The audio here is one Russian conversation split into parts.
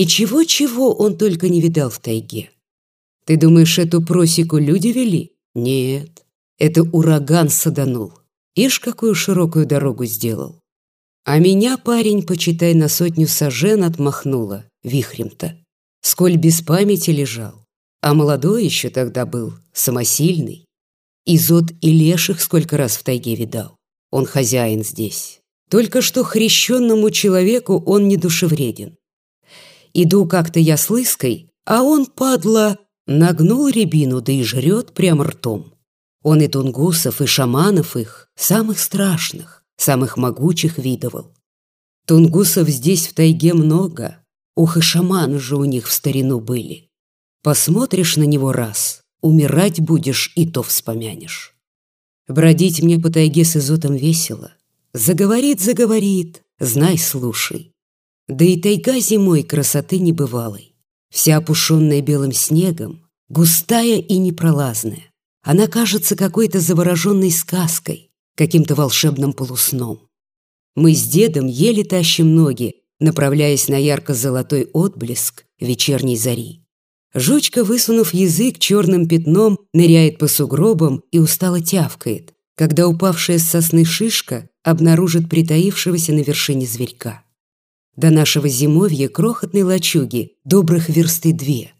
И чего-чего он только не видал в тайге. Ты думаешь, эту просеку люди вели? Нет, это ураган саданул. Ишь, какую широкую дорогу сделал. А меня парень, почитай, на сотню сажен отмахнула, вихрем-то. Сколь без памяти лежал. А молодой еще тогда был, самосильный. Изот и леших сколько раз в тайге видал. Он хозяин здесь. Только что хрещенному человеку он не душевреден. Иду как-то я с лыской, а он, падла, нагнул рябину, да и жрет прям ртом. Он и тунгусов, и шаманов их, самых страшных, самых могучих видывал. Тунгусов здесь в тайге много, ух и шаманы же у них в старину были. Посмотришь на него раз, умирать будешь и то вспомянешь. Бродить мне по тайге с изотом весело. Заговорит, заговорит, знай, слушай. Да и тайга зимой красоты небывалой. Вся опушенная белым снегом, густая и непролазная. Она кажется какой-то завороженной сказкой, каким-то волшебным полусном. Мы с дедом еле тащим ноги, направляясь на ярко-золотой отблеск вечерней зари. Жучка, высунув язык черным пятном, ныряет по сугробам и устало тявкает, когда упавшая с сосны шишка обнаружит притаившегося на вершине зверька. До нашего зимовья крохотной лачуги добрых версты две.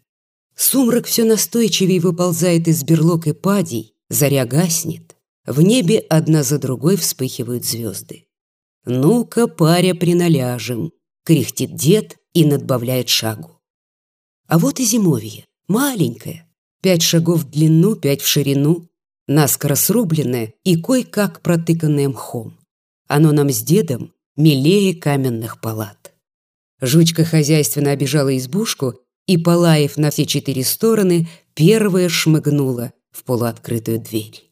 Сумрак все настойчивее выползает из берлог и падей, заря гаснет. В небе одна за другой вспыхивают звезды. «Ну-ка, паря, приналяжем», — кряхтит дед и надбавляет шагу. А вот и зимовье, маленькое, пять шагов в длину, пять в ширину, наскоро срубленное и кой-как протыканное мхом. Оно нам с дедом милее каменных палат. Жучка хозяйственно обижала избушку и, полаев на все четыре стороны, первая шмыгнула в полуоткрытую дверь.